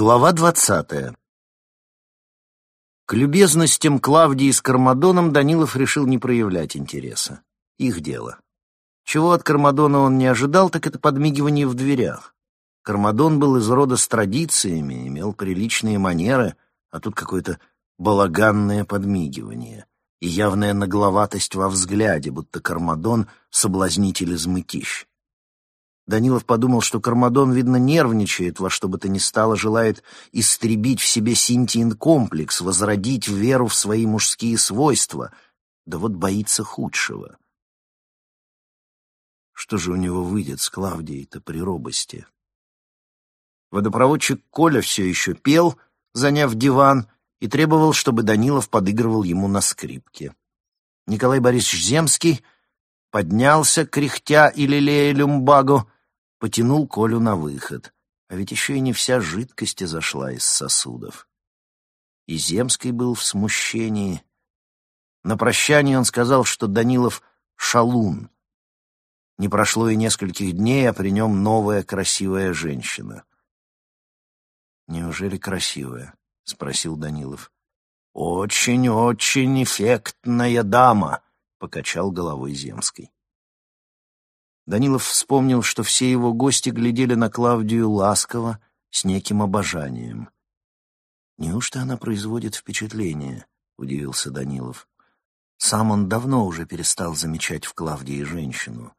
Глава двадцатая. К любезностям Клавдии с Кармадоном Данилов решил не проявлять интереса. Их дело. Чего от Кармадона он не ожидал, так это подмигивание в дверях. Кармадон был из рода с традициями, имел приличные манеры, а тут какое-то балаганное подмигивание и явная нагловатость во взгляде, будто Кармадон — соблазнитель из мытищ. Данилов подумал, что Кармадон, видно, нервничает, во что бы то ни стало, желает истребить в себе синтиин комплекс, возродить веру в свои мужские свойства, да вот боится худшего. Что же у него выйдет с Клавдией-то при робости? Водопроводчик Коля все еще пел, заняв диван, и требовал, чтобы Данилов подыгрывал ему на скрипке. Николай Борисович Земский поднялся, кряхтя и лелея люмбагу, потянул Колю на выход. А ведь еще и не вся жидкость изошла из сосудов. И Земский был в смущении. На прощание он сказал, что Данилов — шалун. Не прошло и нескольких дней, а при нем новая красивая женщина. «Неужели красивая?» — спросил Данилов. «Очень-очень эффектная дама», — покачал головой Земский. Данилов вспомнил, что все его гости глядели на Клавдию ласково, с неким обожанием. «Неужто она производит впечатление?» — удивился Данилов. Сам он давно уже перестал замечать в Клавдии женщину.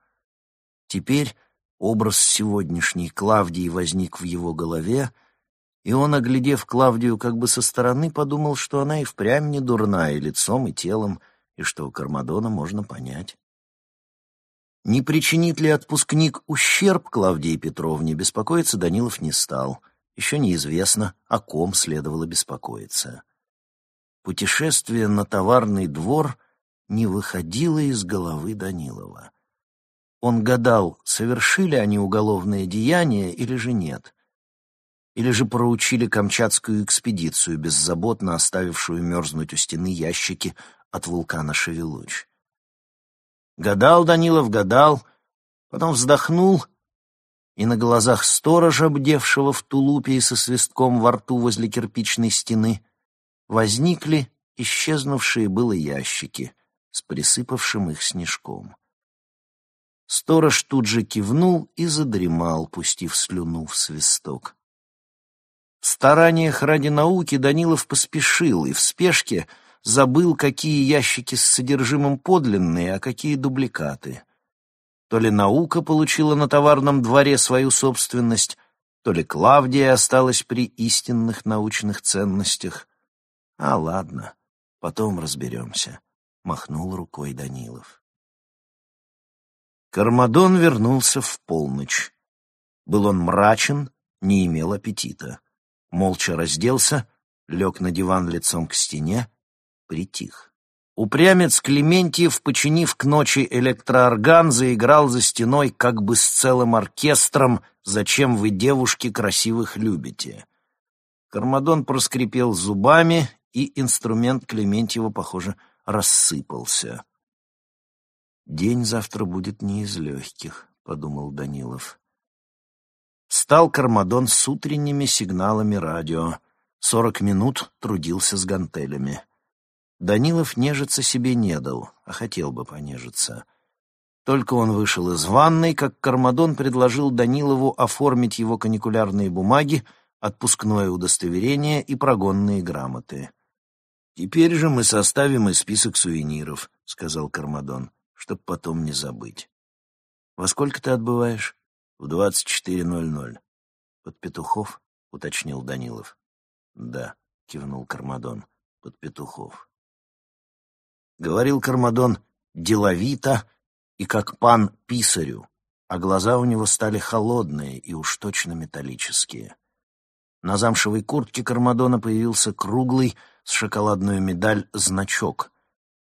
Теперь образ сегодняшней Клавдии возник в его голове, и он, оглядев Клавдию как бы со стороны, подумал, что она и впрямь не дурна и лицом, и телом, и что Кармадона можно понять. Не причинит ли отпускник ущерб Клавдии Петровне, беспокоиться Данилов не стал. Еще неизвестно, о ком следовало беспокоиться. Путешествие на товарный двор не выходило из головы Данилова. Он гадал, совершили они уголовное деяние или же нет. Или же проучили Камчатскую экспедицию, беззаботно оставившую мерзнуть у стены ящики от вулкана Шевелуч. Гадал Данилов, гадал, потом вздохнул, и на глазах сторожа, бдевшего в тулупе и со свистком во рту возле кирпичной стены, возникли исчезнувшие было ящики с присыпавшим их снежком. Сторож тут же кивнул и задремал, пустив слюну в свисток. В стараниях ради науки Данилов поспешил и в спешке — забыл, какие ящики с содержимым подлинные, а какие дубликаты. То ли наука получила на товарном дворе свою собственность, то ли Клавдия осталась при истинных научных ценностях. А ладно, потом разберемся, — махнул рукой Данилов. Кармадон вернулся в полночь. Был он мрачен, не имел аппетита. Молча разделся, лег на диван лицом к стене, притих. Упрямец Клементьев, починив к ночи электроорган, заиграл за стеной как бы с целым оркестром «Зачем вы, девушки, красивых любите?». Кармадон проскрипел зубами, и инструмент Клементьева, похоже, рассыпался. «День завтра будет не из легких», — подумал Данилов. Стал Кармадон с утренними сигналами радио. Сорок минут трудился с гантелями. Данилов нежиться себе не дал, а хотел бы понежиться. Только он вышел из ванной, как Кармадон предложил Данилову оформить его каникулярные бумаги, отпускное удостоверение и прогонные грамоты. «Теперь же мы составим и список сувениров», — сказал Кармадон, — «чтоб потом не забыть». «Во сколько ты отбываешь?» «В двадцать четыре ноль ноль». «Под Петухов?» — уточнил Данилов. «Да», — кивнул Кармадон, — «под Петухов». Говорил Кармадон деловито и как пан писарю, а глаза у него стали холодные и уж точно металлические. На замшевой куртке Кармадона появился круглый с шоколадную медаль значок,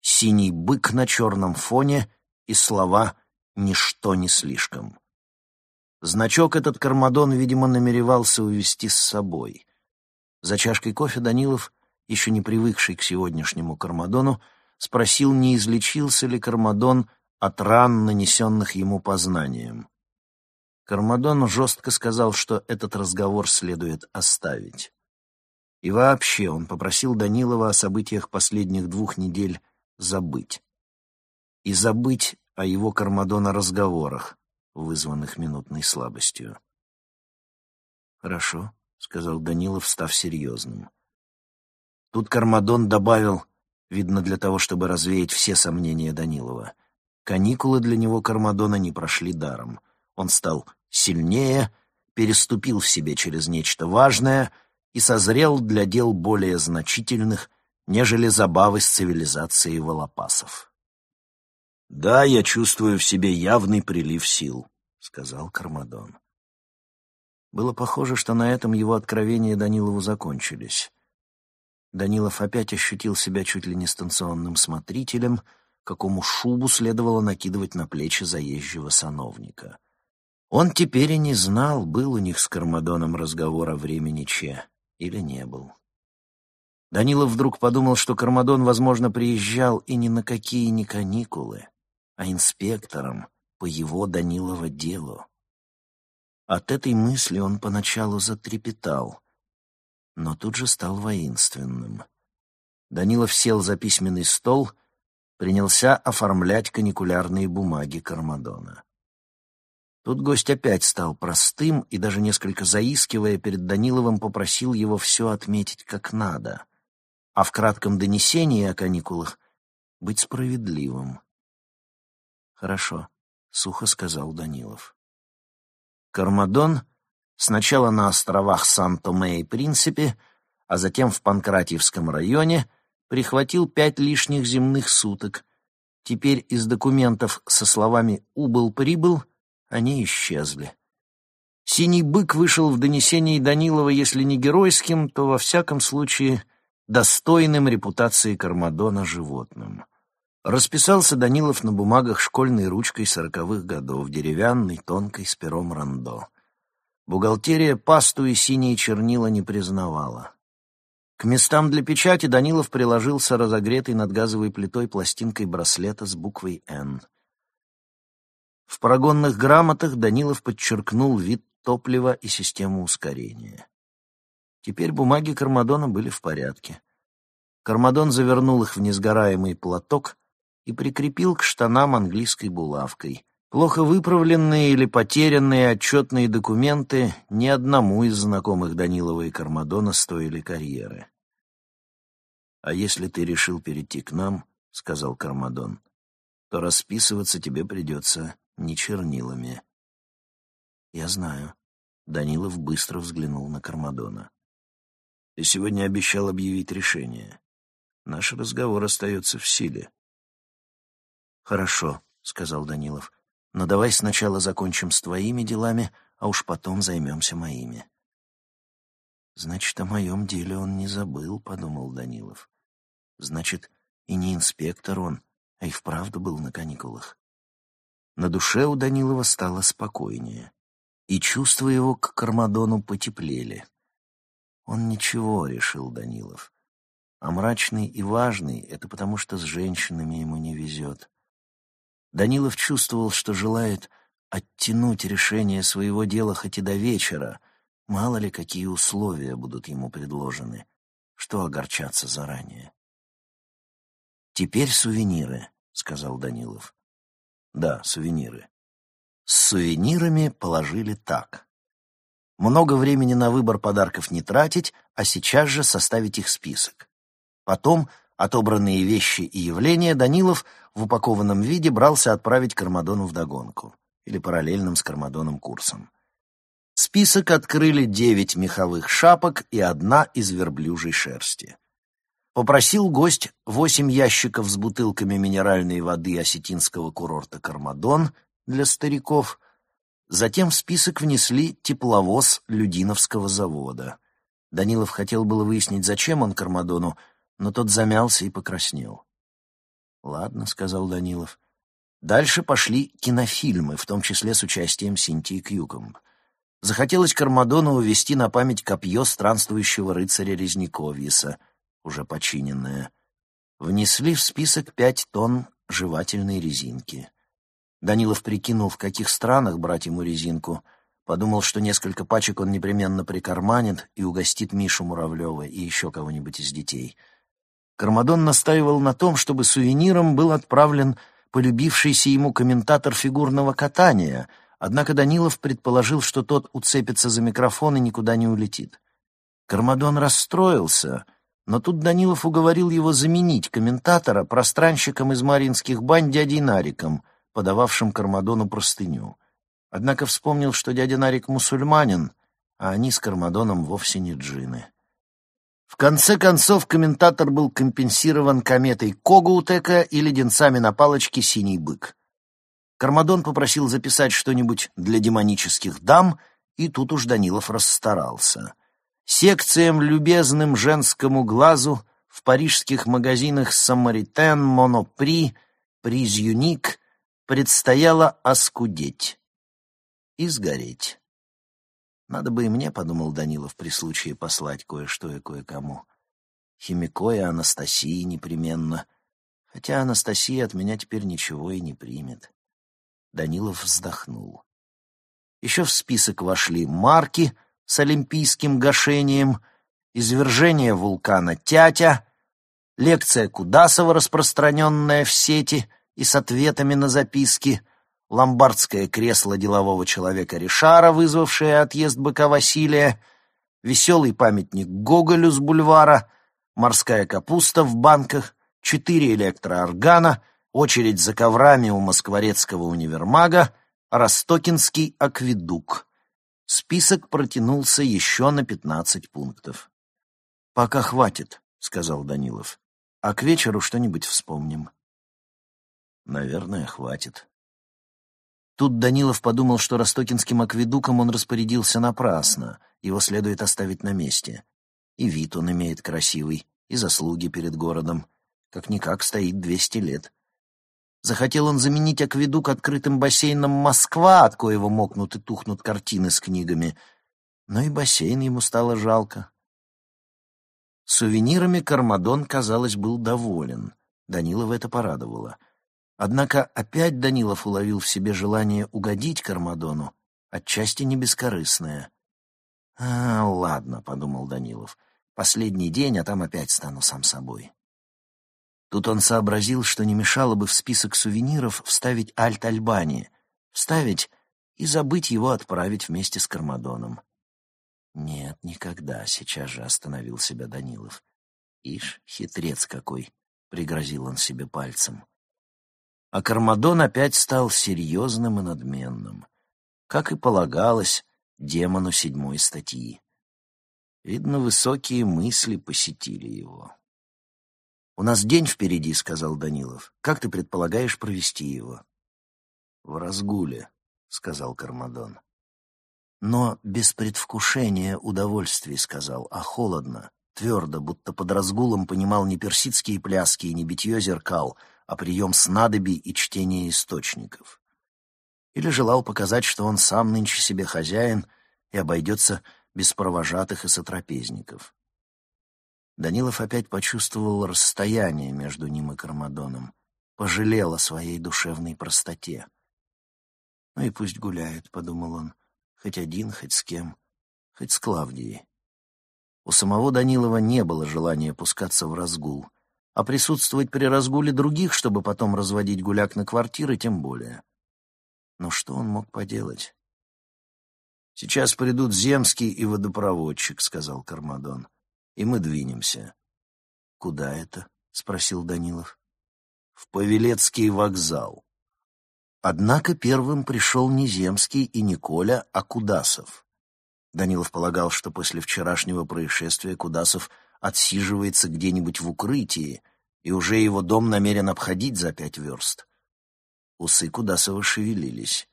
синий бык на черном фоне и слова «ничто не слишком». Значок этот Кармадон, видимо, намеревался увести с собой. За чашкой кофе Данилов, еще не привыкший к сегодняшнему Кармадону, спросил, не излечился ли Кармадон от ран, нанесенных ему познанием. Кармадон жестко сказал, что этот разговор следует оставить. И вообще он попросил Данилова о событиях последних двух недель забыть. И забыть о его Кармадона разговорах, вызванных минутной слабостью. «Хорошо», — сказал Данилов, став серьезным. Тут Кармадон добавил, видно, для того, чтобы развеять все сомнения Данилова. Каникулы для него Кармадона не прошли даром. Он стал сильнее, переступил в себе через нечто важное и созрел для дел более значительных, нежели забавы с цивилизацией волопасов. «Да, я чувствую в себе явный прилив сил», — сказал Кармадон. Было похоже, что на этом его откровения Данилову закончились. Данилов опять ощутил себя чуть ли не станционным смотрителем, какому шубу следовало накидывать на плечи заезжего сановника. Он теперь и не знал, был у них с Кармадоном разговор о времени Че или не был. Данилов вдруг подумал, что Кармадон, возможно, приезжал и ни на какие не каникулы, а инспектором по его Данилова делу. От этой мысли он поначалу затрепетал, но тут же стал воинственным. Данилов сел за письменный стол, принялся оформлять каникулярные бумаги Кармадона. Тут гость опять стал простым и даже несколько заискивая перед Даниловым попросил его все отметить как надо, а в кратком донесении о каникулах быть справедливым. «Хорошо», — сухо сказал Данилов. Кармадон сначала на островах Сан-Томе и Принципе, а затем в Панкратиевском районе, прихватил пять лишних земных суток. Теперь из документов со словами «убыл-прибыл» они исчезли. Синий бык вышел в донесении Данилова, если не геройским, то, во всяком случае, достойным репутации Кармадона животным. Расписался Данилов на бумагах школьной ручкой сороковых годов, деревянной, тонкой, с пером рандо. Бухгалтерия пасту и синие чернила не признавала. К местам для печати Данилов приложился разогретый над газовой плитой пластинкой браслета с буквой «Н». В прогонных грамотах Данилов подчеркнул вид топлива и систему ускорения. Теперь бумаги Кармадона были в порядке. Кармадон завернул их в несгораемый платок и прикрепил к штанам английской булавкой. Плохо выправленные или потерянные отчетные документы ни одному из знакомых Данилова и Кармадона стоили карьеры. «А если ты решил перейти к нам, — сказал Кармадон, — то расписываться тебе придется не чернилами». «Я знаю». Данилов быстро взглянул на Кармадона. «Ты сегодня обещал объявить решение. Наш разговор остается в силе. «Хорошо», — сказал Данилов. «Но давай сначала закончим с твоими делами, а уж потом займемся моими». «Значит, о моем деле он не забыл», — подумал Данилов. «Значит, и не инспектор он, а и вправду был на каникулах». На душе у Данилова стало спокойнее, и чувства его к Кармадону потеплели. «Он ничего», — решил Данилов. «А мрачный и важный — это потому, что с женщинами ему не везет. Данилов чувствовал, что желает оттянуть решение своего дела хоть и до вечера. Мало ли, какие условия будут ему предложены. Что огорчаться заранее? «Теперь сувениры», — сказал Данилов. «Да, сувениры». С сувенирами положили так. Много времени на выбор подарков не тратить, а сейчас же составить их список. Потом Отобранные вещи и явления Данилов в упакованном виде брался отправить Кармадону вдогонку или параллельным с Кармадоном курсом. Список открыли девять меховых шапок и одна из верблюжьей шерсти. Попросил гость восемь ящиков с бутылками минеральной воды осетинского курорта Кармадон для стариков. Затем в список внесли тепловоз Людиновского завода. Данилов хотел было выяснить, зачем он Кармадону, но тот замялся и покраснел. «Ладно», — сказал Данилов. Дальше пошли кинофильмы, в том числе с участием Синтии Кьюкомб. Захотелось Кармадону увести на память копье странствующего рыцаря Резниковьеса, уже починенное. Внесли в список пять тонн жевательной резинки. Данилов прикинул, в каких странах брать ему резинку, Подумал, что несколько пачек он непременно прикарманит и угостит Мишу Муравлева и еще кого-нибудь из детей. Кармадон настаивал на том, чтобы сувениром был отправлен полюбившийся ему комментатор фигурного катания, однако Данилов предположил, что тот уцепится за микрофон и никуда не улетит. Кармадон расстроился, но тут Данилов уговорил его заменить комментатора пространщиком из Маринских бань дядей Нариком, подававшим Кармадону простыню. Однако вспомнил, что дядя Нарик мусульманин, а они с Кармадоном вовсе не джины. В конце концов, комментатор был компенсирован кометой Когоутека и леденцами на палочке «Синий бык». Кармадон попросил записать что-нибудь для демонических дам, и тут уж Данилов расстарался. Секциям любезным женскому глазу в парижских магазинах «Самаритен», «Монопри», «Приз Юник» предстояло оскудеть и сгореть. Надо бы и мне, — подумал Данилов, при случае послать кое-что и кое-кому. Химико и Анастасии непременно. Хотя Анастасия от меня теперь ничего и не примет. Данилов вздохнул. Еще в список вошли марки с олимпийским гашением, извержение вулкана Тятя, лекция Кудасова, распространенная в сети и с ответами на записки — ломбардское кресло делового человека Ришара, вызвавшее отъезд быка Василия, веселый памятник Гоголю с бульвара, морская капуста в банках, четыре электрооргана, очередь за коврами у Москворецкого универмага, Ростокинский акведук. Список протянулся еще на пятнадцать пунктов. «Пока хватит», — сказал Данилов. «А к вечеру что-нибудь вспомним». «Наверное, хватит», Тут Данилов подумал, что Ростокинским акведуком он распорядился напрасно, его следует оставить на месте. И вид он имеет красивый, и заслуги перед городом. Как-никак стоит двести лет. Захотел он заменить акведук открытым бассейном «Москва», от коего мокнут и тухнут картины с книгами. Но и бассейн ему стало жалко. Сувенирами Кармадон, казалось, был доволен. Данилова это порадовало — Однако опять Данилов уловил в себе желание угодить Кармадону, отчасти не бескорыстное. «А, ладно», — подумал Данилов, — «последний день, а там опять стану сам собой». Тут он сообразил, что не мешало бы в список сувениров вставить Альт-Альбани, вставить и забыть его отправить вместе с Кармадоном. «Нет, никогда», — сейчас же остановил себя Данилов. «Ишь, хитрец какой!» — пригрозил он себе пальцем. А Кармадон опять стал серьезным и надменным, как и полагалось демону седьмой статьи. Видно, высокие мысли посетили его. «У нас день впереди», — сказал Данилов. «Как ты предполагаешь провести его?» «В разгуле», — сказал Кармадон. «Но без предвкушения удовольствий», — сказал, — «а холодно, твердо, будто под разгулом понимал не персидские пляски и не битье зеркал, а прием снадобий и чтение источников. Или желал показать, что он сам нынче себе хозяин и обойдется без провожатых и сотрапезников. Данилов опять почувствовал расстояние между ним и Кармадоном, пожалел о своей душевной простоте. «Ну и пусть гуляет», — подумал он, — «хоть один, хоть с кем, хоть с Клавдией». У самого Данилова не было желания пускаться в разгул — а присутствовать при разгуле других, чтобы потом разводить гуляк на квартиры, тем более. Но что он мог поделать? «Сейчас придут Земский и водопроводчик», — сказал Кармадон, — «и мы двинемся». «Куда это?» — спросил Данилов. «В Павелецкий вокзал». Однако первым пришел не Земский и не Коля, а Кудасов. Данилов полагал, что после вчерашнего происшествия Кудасов — отсиживается где-нибудь в укрытии, и уже его дом намерен обходить за пять верст. Усы Кудасова шевелились.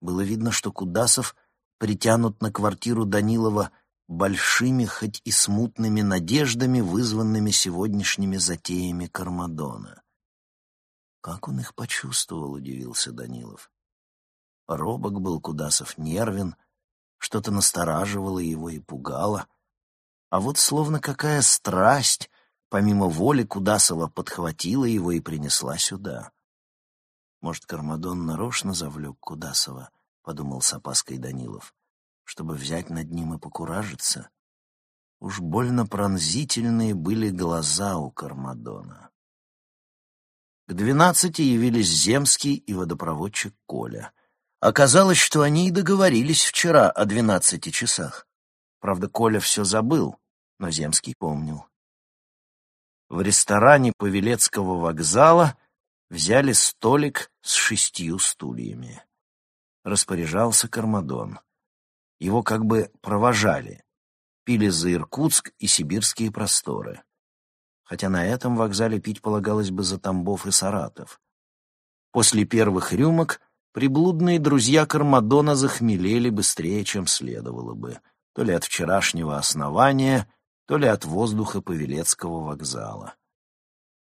Было видно, что Кудасов притянут на квартиру Данилова большими, хоть и смутными надеждами, вызванными сегодняшними затеями Кармадона. Как он их почувствовал, удивился Данилов. Робок был Кудасов нервен, что-то настораживало его и пугало — а вот словно какая страсть, помимо воли Кудасова, подхватила его и принесла сюда. Может, Кармадон нарочно завлек Кудасова, — подумал с опаской Данилов. чтобы взять над ним и покуражиться. Уж больно пронзительные были глаза у Кармадона. К двенадцати явились Земский и водопроводчик Коля. Оказалось, что они и договорились вчера о двенадцати часах. Правда, Коля все забыл, но Земский помнил. В ресторане Павелецкого вокзала взяли столик с шестью стульями. Распоряжался Кармадон. Его как бы провожали. Пили за Иркутск и сибирские просторы. Хотя на этом вокзале пить полагалось бы за Тамбов и Саратов. После первых рюмок приблудные друзья Кармадона захмелели быстрее, чем следовало бы, то ли от вчерашнего основания, то ли от воздуха Павелецкого вокзала.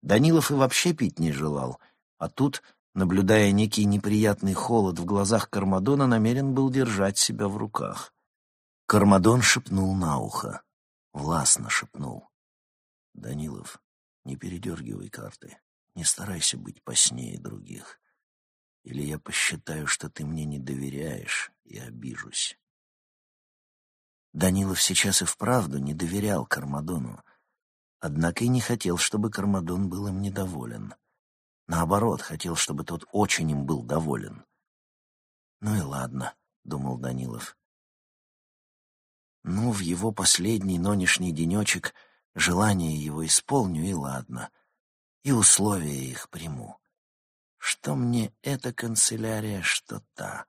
Данилов и вообще пить не желал, а тут, наблюдая некий неприятный холод в глазах Кармадона, намерен был держать себя в руках. Кармадон шепнул на ухо. Властно шепнул. «Данилов, не передергивай карты. Не старайся быть поснее других. Или я посчитаю, что ты мне не доверяешь, и обижусь». Данилов сейчас и вправду не доверял Кармадону, однако и не хотел, чтобы Кармадон был им недоволен. Наоборот, хотел, чтобы тот очень им был доволен. «Ну и ладно», — думал Данилов. «Ну, в его последний нынешний денечек желание его исполню, и ладно, и условия их приму. Что мне эта канцелярия, что та?»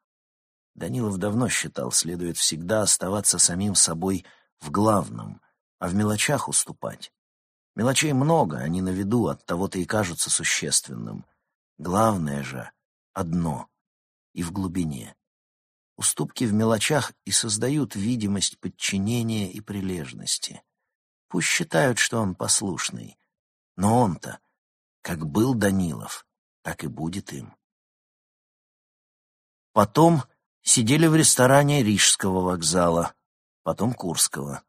Данилов давно считал, следует всегда оставаться самим собой в главном, а в мелочах уступать. Мелочей много, они на виду, от того-то и кажутся существенным. Главное же — одно и в глубине. Уступки в мелочах и создают видимость подчинения и прилежности. Пусть считают, что он послушный, но он-то, как был Данилов, так и будет им. Потом сидели в ресторане Рижского вокзала, потом Курского.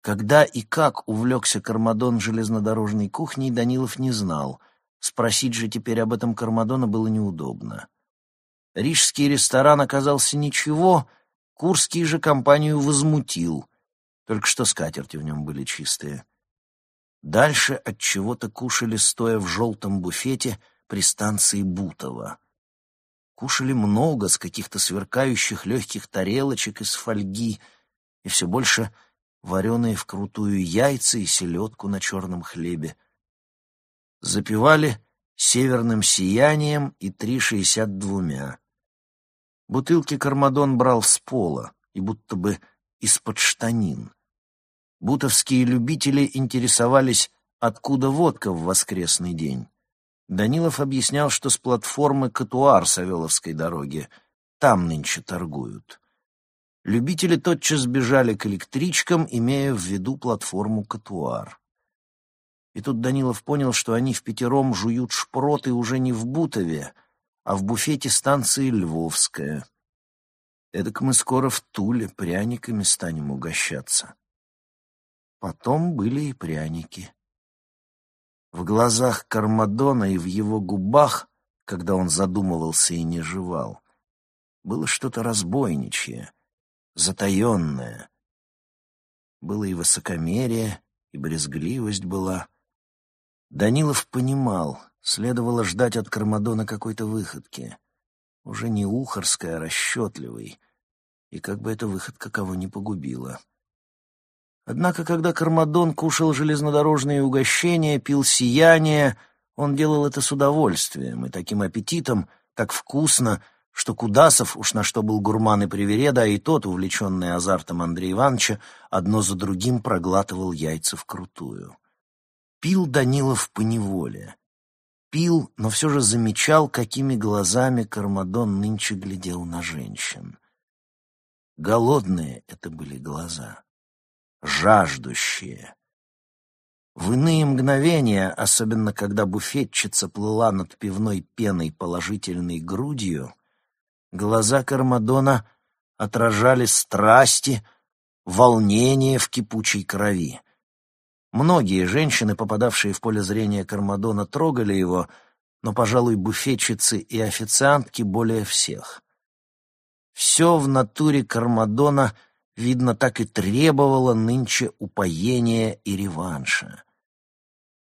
Когда и как увлекся Кармадон железнодорожной кухней, Данилов не знал. Спросить же теперь об этом Кармадона было неудобно. Рижский ресторан оказался ничего, Курский же компанию возмутил. Только что скатерти в нем были чистые. Дальше от чего-то кушали, стоя в желтом буфете при станции Бутово. Кушали много с каких-то сверкающих легких тарелочек из фольги, и все больше вареные вкрутую яйца и селедку на черном хлебе. Запивали северным сиянием и три шестьдесят двумя. Бутылки Кармадон брал с пола и будто бы из-под штанин. Бутовские любители интересовались, откуда водка в воскресный день. Данилов объяснял, что с платформы Катуар Савеловской дороги. Там нынче торгуют. Любители тотчас бежали к электричкам, имея в виду платформу «Катуар». И тут Данилов понял, что они в пятером жуют шпроты уже не в Бутове, а в буфете станции Львовская. Эдак мы скоро в Туле пряниками станем угощаться. Потом были и пряники. В глазах Кармадона и в его губах, когда он задумывался и не жевал, было что-то разбойничье, затаенное. Было и высокомерие, и брезгливость была. Данилов понимал, следовало ждать от Кармадона какой-то выходки. Уже не ухарской, а расчетливой. И как бы эта выходка кого не погубила. Однако, когда Кармадон кушал железнодорожные угощения, пил сияние, он делал это с удовольствием и таким аппетитом, так вкусно, что Кудасов, уж на что был гурман и привереда, а и тот, увлеченный азартом Андрея Ивановича, одно за другим проглатывал яйца вкрутую. Пил Данилов поневоле. Пил, но все же замечал, какими глазами Кармадон нынче глядел на женщин. Голодные это были глаза, жаждущие. В иные мгновения, особенно когда буфетчица плыла над пивной пеной положительной грудью, Глаза Кармадона отражали страсти, волнение в кипучей крови. Многие женщины, попадавшие в поле зрения Кармадона, трогали его, но, пожалуй, буфетчицы и официантки более всех. Все в натуре Кармадона видно, так и требовала нынче упоения и реванша.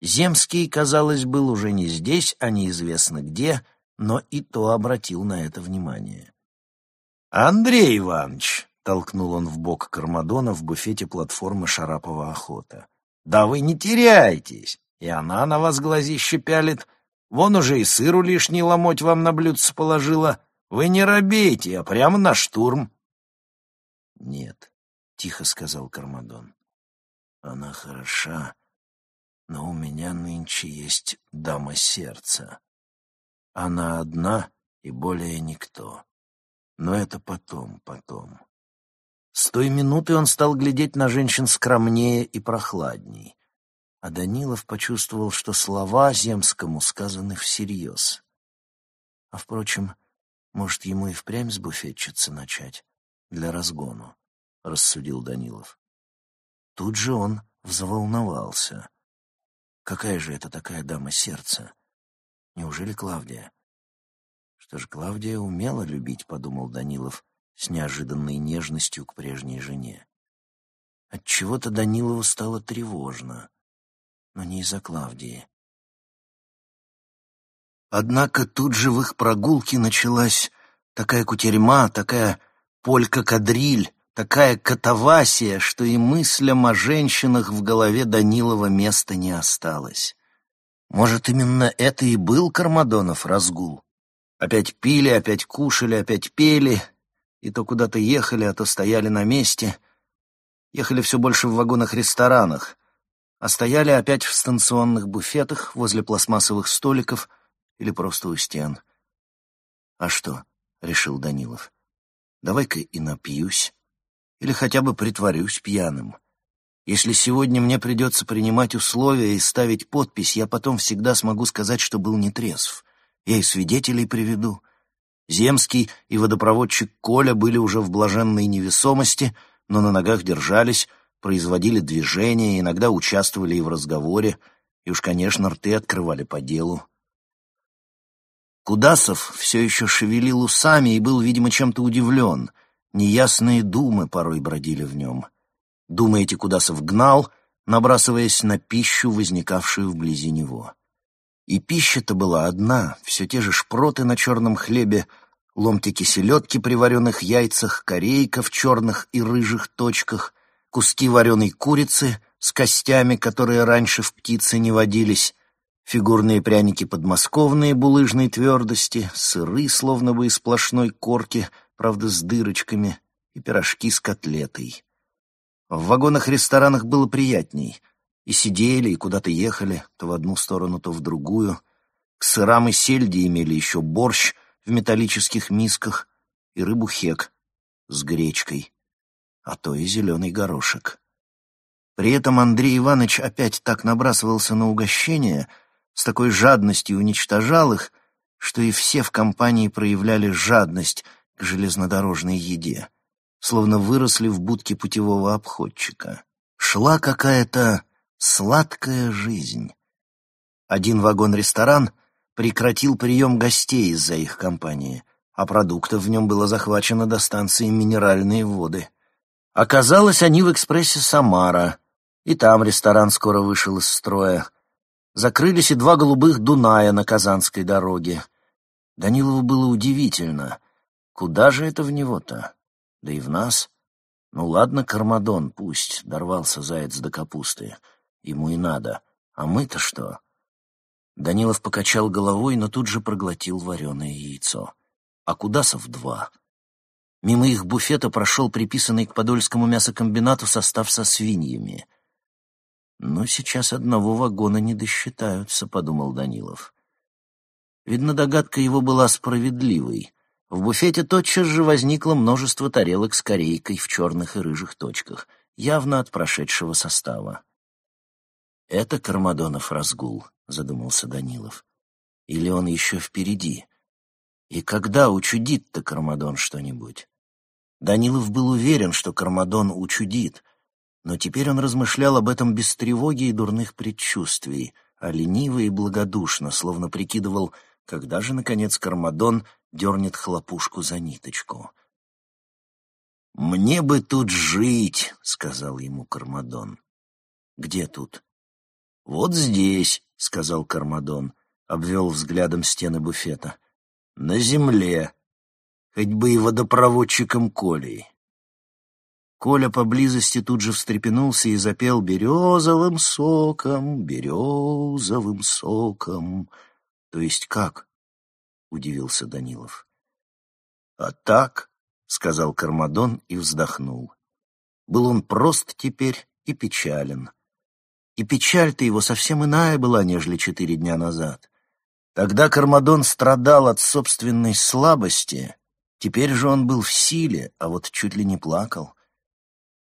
Земский, казалось, был уже не здесь, а неизвестно где, но и то обратил на это внимание. «Андрей Иванович!» — толкнул он в бок Кармадона в буфете платформы «Шарапова охота». «Да вы не теряйтесь! И она на вас глазище пялит. Вон уже и сыру лишний ломоть вам на блюдце положила. Вы не робейте, а прямо на штурм!» «Нет», — тихо сказал Кармадон. «Она хороша, но у меня нынче есть дама сердца. Она одна и более никто. Но это потом, потом. С той минуты он стал глядеть на женщин скромнее и прохладней. А Данилов почувствовал, что слова Земскому сказаны всерьез. А, впрочем, может, ему и впрямь с буфетчицы начать, для разгону, — рассудил Данилов. Тут же он взволновался. Какая же это такая дама сердца? Неужели Клавдия? Что ж, Клавдия умела любить, подумал Данилов с неожиданной нежностью к прежней жене. Отчего-то Данилову стало тревожно, но не из-за Клавдии. Однако тут же в их прогулке началась такая кутерьма, такая полька-кадриль, такая катавасия, что и мыслям о женщинах в голове Данилова места не осталось. Может, именно это и был Кармадонов разгул? Опять пили, опять кушали, опять пели, и то куда-то ехали, а то стояли на месте. Ехали все больше в вагонах-ресторанах, а стояли опять в станционных буфетах возле пластмассовых столиков или просто у стен. «А что?» — решил Данилов. «Давай-ка и напьюсь». Или хотя бы притворюсь пьяным. Если сегодня мне придется принимать условия и ставить подпись, я потом всегда смогу сказать, что был нетрезв. Я и свидетелей приведу. Земский и водопроводчик Коля были уже в блаженной невесомости, но на ногах держались, производили движения, иногда участвовали и в разговоре, и уж, конечно, рты открывали по делу. Кудасов все еще шевелил усами и был, видимо, чем-то удивлен — Неясные думы порой бродили в нем. Думы эти Кудасов гнал, набрасываясь на пищу, возникавшую вблизи него. И пища-то была одна, все те же шпроты на черном хлебе, ломтики селедки при вареных яйцах, корейка в черных и рыжих точках, куски вареной курицы с костями, которые раньше в птице не водились, фигурные пряники подмосковные булыжной твердости, сыры, словно бы из сплошной корки — правда, с дырочками, и пирожки с котлетой. В вагонах-ресторанах было приятней. И сидели, и куда-то ехали, то в одну сторону, то в другую. К сырам и сельди имели еще борщ в металлических мисках и рыбу хек с гречкой, а то и зеленый горошек. При этом Андрей Иванович опять так набрасывался на угощения, с такой жадностью уничтожал их, что и все в компании проявляли жадность — к железнодорожной еде, словно выросли в будке путевого обходчика. Шла какая-то сладкая жизнь. Один вагон-ресторан прекратил прием гостей из-за их компании, а продуктов в нем было захвачено до станции минеральные воды. Оказалось, они в экспрессе «Самара», и там ресторан скоро вышел из строя. Закрылись и два голубых «Дуная» на Казанской дороге. Данилову было удивительно — Куда же это в него-то? Да и в нас. Ну ладно, Кармадон, пусть, дорвался заяц до капусты. Ему и надо. А мы-то что? Данилов покачал головой, но тут же проглотил вареное яйцо. А Кудасов два. Мимо их буфета прошел приписанный к Подольскому мясокомбинату состав со свиньями. «Ну, сейчас одного вагона не досчитаются», — подумал Данилов. Видно, догадка его была справедливой. В буфете тотчас же возникло множество тарелок с корейкой в черных и рыжих точках, явно от прошедшего состава. «Это Кармадонов разгул», — задумался Данилов. «Или он еще впереди? И когда учудит-то Кармадон что-нибудь?» Данилов был уверен, что Кармадон учудит, но теперь он размышлял об этом без тревоги и дурных предчувствий, а лениво и благодушно, словно прикидывал, когда же, наконец, Кармадон дернет хлопушку за ниточку. «Мне бы тут жить», — сказал ему Кармадон. «Где тут?» «Вот здесь», — сказал Кармадон, обвел взглядом стены буфета. «На земле, хоть бы и водопроводчиком Колей». Коля поблизости тут же встрепенулся и запел «Березовым соком, березовым соком». «То есть как?» — удивился Данилов. «А так», — сказал Кармадон и вздохнул. Был он прост теперь и печален. И печаль-то его совсем иная была, нежели четыре дня назад. Тогда Кармадон страдал от собственной слабости, теперь же он был в силе, а вот чуть ли не плакал.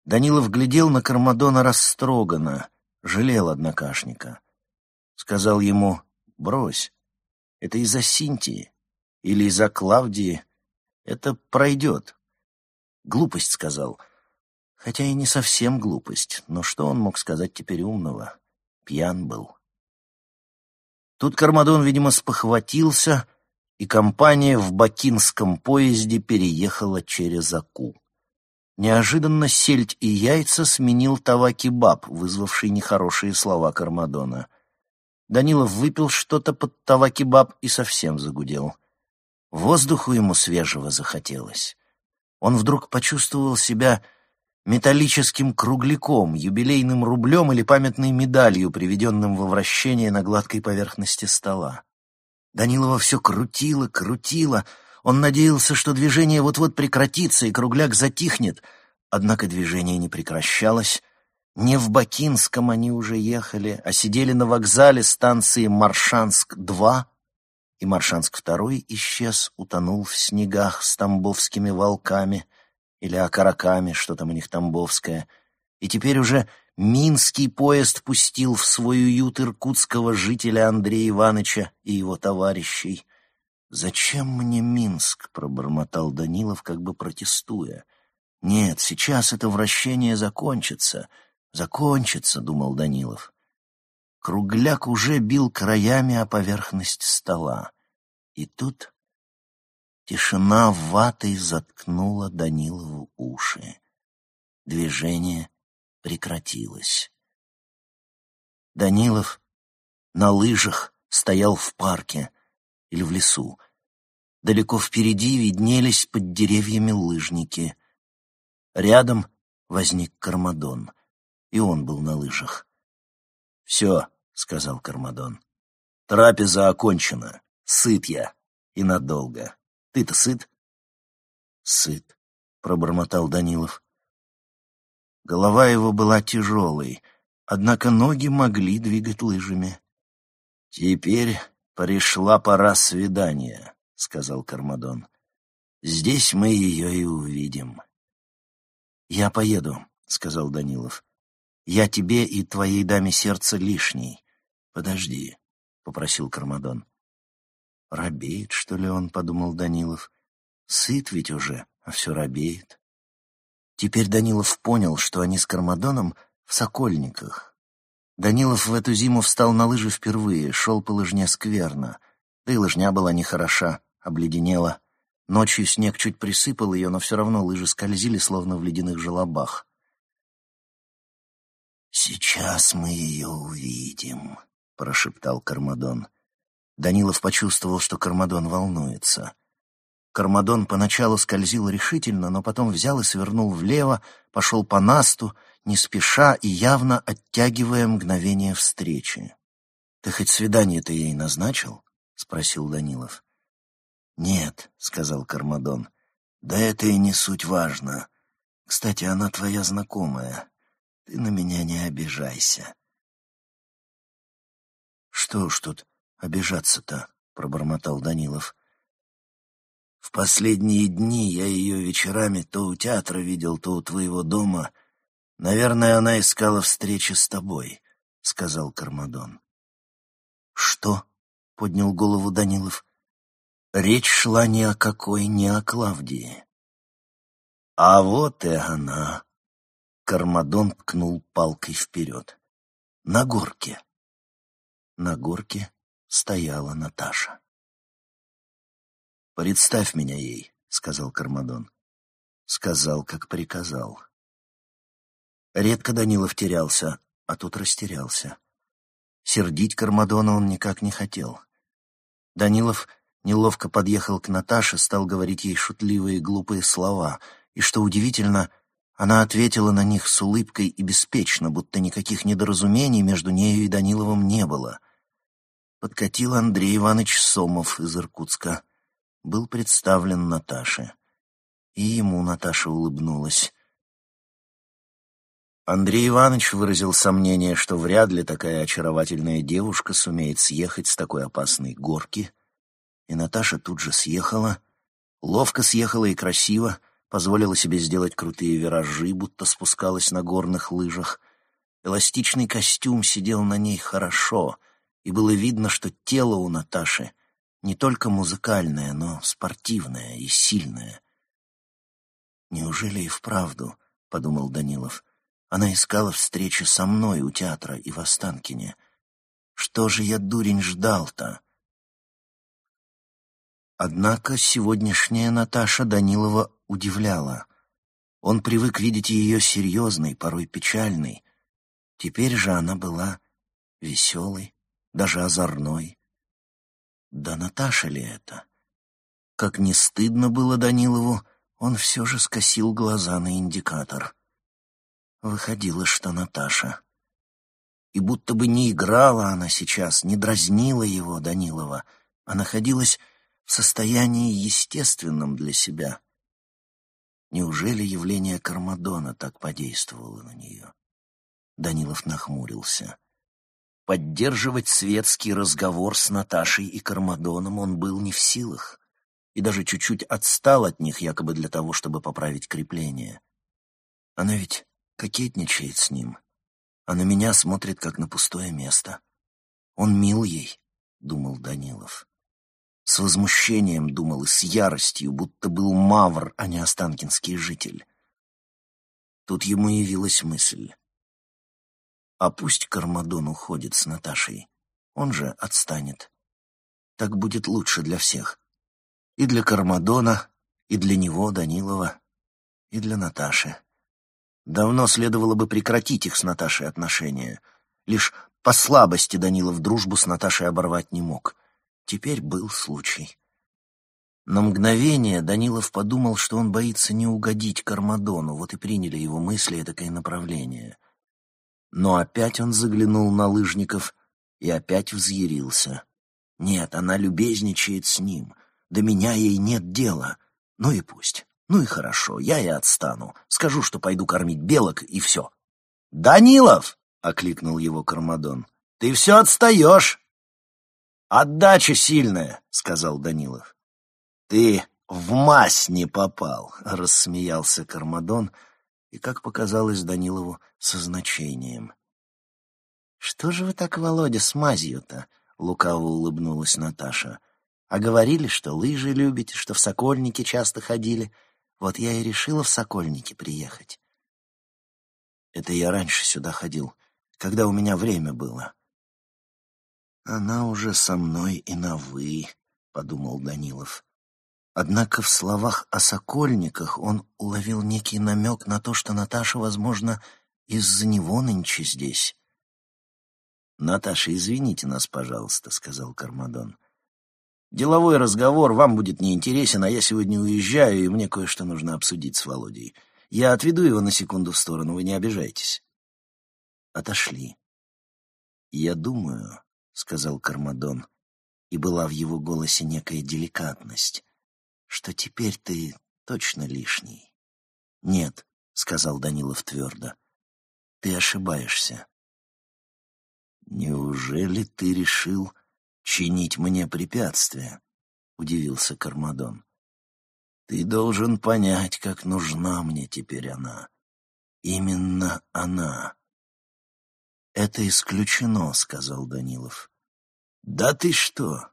Данилов глядел на Кармадона растроганно, жалел однокашника. Сказал ему, брось, это из-за Синтии или из-за Клавдии, это пройдет. Глупость сказал, хотя и не совсем глупость, но что он мог сказать теперь умного? Пьян был. Тут Кармадон, видимо, спохватился, и компания в бакинском поезде переехала через Аку. Неожиданно сельдь и яйца сменил табаки-баб, вызвавший нехорошие слова Кармадона. Данилов выпил что-то под табаки-баб и совсем загудел. Воздуху ему свежего захотелось. Он вдруг почувствовал себя металлическим кругляком, юбилейным рублем или памятной медалью, приведенным во вращение на гладкой поверхности стола. Данилова все крутило, крутило, он надеялся, что движение вот-вот прекратится и кругляк затихнет, однако движение не прекращалось. Не в Бакинском они уже ехали, а сидели на вокзале станции Маршанск-2, и Маршанск-2 исчез, утонул в снегах с тамбовскими волками или окороками, что там у них тамбовское, и теперь уже Минский поезд пустил в свой уют иркутского жителя Андрея Ивановича и его товарищей. «Зачем мне Минск?» — пробормотал Данилов, как бы протестуя. «Нет, сейчас это вращение закончится. Закончится», — думал Данилов. Кругляк уже бил краями о поверхность стола. И тут тишина ватой заткнула Данилову уши. Движение прекратилось. Данилов на лыжах стоял в парке, или в лесу. Далеко впереди виднелись под деревьями лыжники. Рядом возник Кармадон, и он был на лыжах. «Все», — сказал Кармадон, — «трапеза окончена, сыт я, и надолго. Ты-то сыт?» «Сыт», — пробормотал Данилов. Голова его была тяжелой, однако ноги могли двигать лыжами. «Теперь «Пришла пора свидания», — сказал Кармадон. «Здесь мы ее и увидим». «Я поеду», — сказал Данилов. «Я тебе и твоей даме сердца лишний. Подожди», — попросил Кармадон. «Робеет, что ли он?» — подумал Данилов. «Сыт ведь уже, а все робеет». Теперь Данилов понял, что они с Кармадоном в Сокольниках, Данилов в эту зиму встал на лыжи впервые, шел по лыжне скверно. Да и лыжня была нехороша, обледенела. Ночью снег чуть присыпал ее, но все равно лыжи скользили, словно в ледяных желобах. «Сейчас мы ее увидим», — прошептал Кармадон. Данилов почувствовал, что Кармадон волнуется. Кармадон поначалу скользил решительно, но потом взял и свернул влево, пошел по насту, не спеша и явно оттягивая мгновение встречи. «Ты хоть свидание-то ей назначил?» — спросил Данилов. «Нет», — сказал Кармадон, — «да это и не суть важно. Кстати, она твоя знакомая. Ты на меня не обижайся». «Что уж тут обижаться-то?» — пробормотал Данилов. В последние дни я ее вечерами то у театра видел, то у твоего дома. Наверное, она искала встречи с тобой, — сказал Кармадон. Что? — поднял голову Данилов. Речь шла ни о какой, ни о Клавдии. А вот и она. Кармадон ткнул палкой вперед. На горке. На горке стояла Наташа. «Представь меня ей», — сказал Кармадон. сказал, как приказал. Редко Данилов терялся, а тут растерялся. Сердить Кармадона он никак не хотел. Данилов неловко подъехал к Наташе, стал говорить ей шутливые глупые слова, и, что удивительно, она ответила на них с улыбкой и беспечно, будто никаких недоразумений между нею и Даниловым не было. Подкатил Андрей Иванович Сомов из Иркутска. Был представлен Наташе. И ему Наташа улыбнулась. Андрей Иванович выразил сомнение, что вряд ли такая очаровательная девушка сумеет съехать с такой опасной горки. И Наташа тут же съехала, ловко съехала и красиво, позволила себе сделать крутые виражи, будто спускалась на горных лыжах. Эластичный костюм сидел на ней хорошо, и было видно, что тело у Наташи не только музыкальное, но спортивное и сильное. «Неужели и вправду?» — подумал Данилов — она искала встречи со мной у театра и в Останкине. Что же я, дурень, ждал-то? Однако сегодняшняя Наташа Данилова удивляла. Он привык видеть ее серьезной, порой печальной. Теперь же она была веселой, даже озорной. Да Наташа ли это? Как не стыдно было Данилову, он все же скосил глаза на индикатор — Выходило, что Наташа. И будто бы не играла она сейчас, не дразнила его, Данилова, а находилась в состоянии естественном для себя. Неужели явление Кармадона так подействовало на нее? Данилов нахмурился. Поддерживать светский разговор с Наташей и Кармадоном он был не в силах и даже чуть-чуть отстал от них, якобы для того, чтобы поправить крепление. Она ведь кокетничает с ним, а на меня смотрит, как на пустое место. Он мил ей, — думал Данилов. С возмущением думал и с яростью, будто был мавр, а не останкинский житель. Тут ему явилась мысль. А пусть Кармадон уходит с Наташей, он же отстанет. Так будет лучше для всех. И для Кармадона, и для него, Данилова, и для Наташи. Давно следовало бы прекратить их с Наташей отношения. Лишь по слабости Данилов дружбу с Наташей оборвать не мог. Теперь был случай. На мгновение Данилов подумал, что он боится не угодить Кармадону, вот и приняли его мысли такое направление. Но опять он заглянул на лыжников и опять взъярился. Нет, она любезничает с ним. До меня ей нет дела. Ну и пусть. Ну и хорошо, я и отстану. Скажу, что пойду кормить белок, и все. «Данилов!» — окликнул его Кармадон. «Ты все отстаешь!» «Отдача сильная!» — сказал Данилов. «Ты в мазь не попал!» — рассмеялся Кармадон, и, как показалось Данилову, со значением. «Что же вы так, Володя, с мазью-то?» — лукаво улыбнулась Наташа. «А говорили, что лыжи любите, что в Сокольники часто ходили». Вот я и решила в Сокольники приехать. Это я раньше сюда ходил, когда у меня время было. Она уже со мной и на «вы», — подумал Данилов. Однако в словах о Сокольниках он уловил некий намек на то, что Наташа, возможно, из-за него нынче здесь. «Наташа, извините нас, пожалуйста», — сказал Кармадон. Деловой разговор вам будет неинтересен, а я сегодня уезжаю, и мне кое-что нужно обсудить с Володей. Я отведу его на секунду в сторону, вы не обижайтесь. Отошли. «Я думаю», — сказал Кармадон, и была в его голосе некая деликатность, «что теперь ты точно лишний». «Нет», — сказал Данилов твердо, — «ты ошибаешься». «Неужели ты решил...» чинить мне препятствия?» — удивился Кармадон. «Ты должен понять, как нужна мне теперь она. Именно она». «Это исключено», — сказал Данилов. «Да ты что?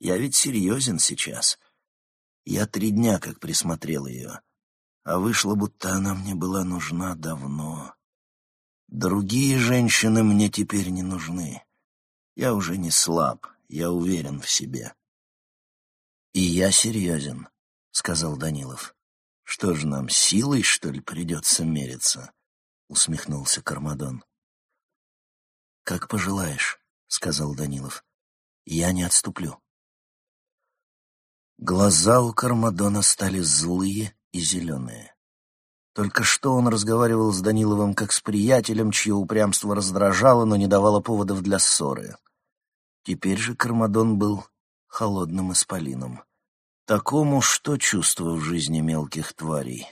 Я ведь серьезен сейчас. Я три дня как присмотрел ее, а вышло, будто она мне была нужна давно. Другие женщины мне теперь не нужны. Я уже не слаб, я уверен в себе. «И я серьезен», — сказал Данилов. Что же нам, силой, что ли, придется мериться? Усмехнулся Кармадон. Как пожелаешь, сказал Данилов. Я не отступлю. Глаза у Кармадона стали злые и зеленые. Только что он разговаривал с Даниловым как с приятелем, чье упрямство раздражало, но не давало поводов для ссоры. Теперь же Кармадон был холодным исполином. Такому что чувство в жизни мелких тварей?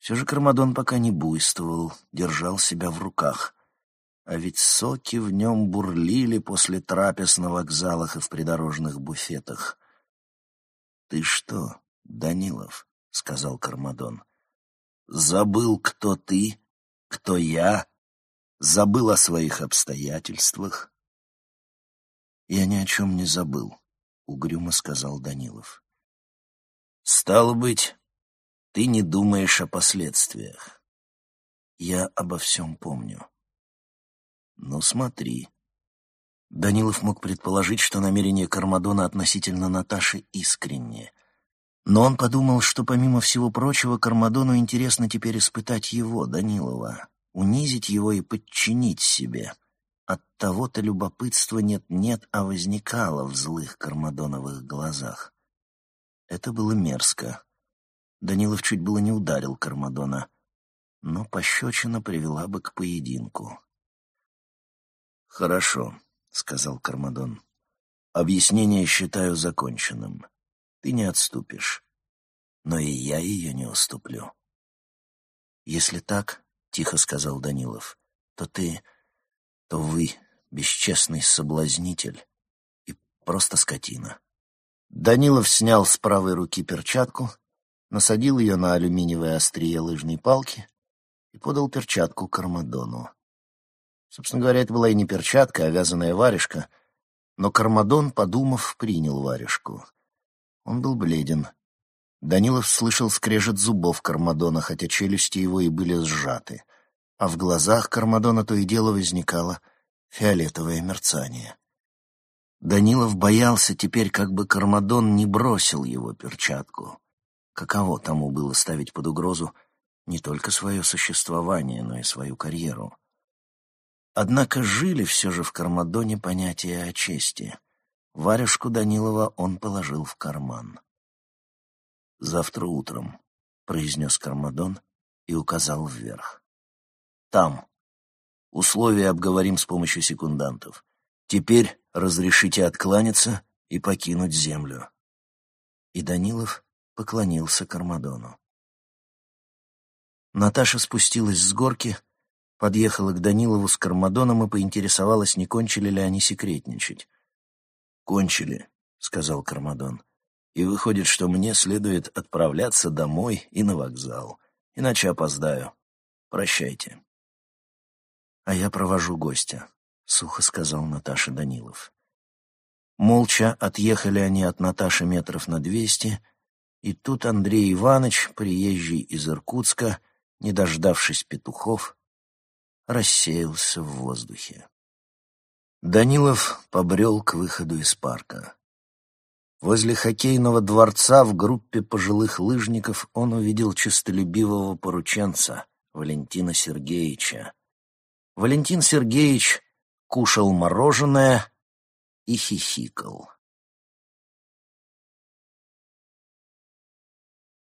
Все же Кармадон пока не буйствовал, держал себя в руках. А ведь соки в нем бурлили после трапез на вокзалах и в придорожных буфетах. «Ты что, Данилов?» — сказал Кармадон. «Забыл, кто ты, кто я? Забыл о своих обстоятельствах?» «Я ни о чем не забыл», — угрюмо сказал Данилов. «Стало быть, ты не думаешь о последствиях. Я обо всем помню. Ну, смотри». Данилов мог предположить, что намерение Кармадона относительно Наташи искреннее. Но он подумал, что, помимо всего прочего, Кармадону интересно теперь испытать его, Данилова, унизить его и подчинить себе. От того-то любопытства нет-нет, а возникало в злых кармадоновых глазах. Это было мерзко. Данилов чуть было не ударил Кармадона, но пощечина привела бы к поединку. «Хорошо», — сказал Кармадон. «Объяснение считаю законченным. Ты не отступишь, но и я ее не уступлю». «Если так, — тихо сказал Данилов, — то ты то вы бесчестный соблазнитель и просто скотина. Данилов снял с правой руки перчатку, насадил ее на алюминиевое острие лыжной палки и подал перчатку Кармадону. Собственно говоря, это была и не перчатка, а вязаная варежка, но Кармадон, подумав, принял варежку. Он был бледен. Данилов слышал скрежет зубов Кармадона, хотя челюсти его и были сжаты — а в глазах Кармадона то и дело возникало фиолетовое мерцание. Данилов боялся теперь, как бы Кармадон не бросил его перчатку. Каково тому было ставить под угрозу не только свое существование, но и свою карьеру. Однако жили все же в Кармадоне понятия о чести. Варежку Данилова он положил в карман. «Завтра утром», — произнес Кармадон и указал вверх. Там. Условия обговорим с помощью секундантов. Теперь разрешите откланяться и покинуть землю. И Данилов поклонился Кармадону. Наташа спустилась с горки, подъехала к Данилову с Кармадоном и поинтересовалась, не кончили ли они секретничать. «Кончили», — сказал Кармадон. «И выходит, что мне следует отправляться домой и на вокзал, иначе опоздаю. Прощайте». «А я провожу гостя», — сухо сказал Наташа Данилов. Молча отъехали они от Наташи метров на двести, и тут Андрей Иванович, приезжий из Иркутска, не дождавшись петухов, рассеялся в воздухе. Данилов побрел к выходу из парка. Возле хоккейного дворца в группе пожилых лыжников он увидел честолюбивого порученца Валентина Сергеевича, Валентин Сергеевич кушал мороженое и хихикал.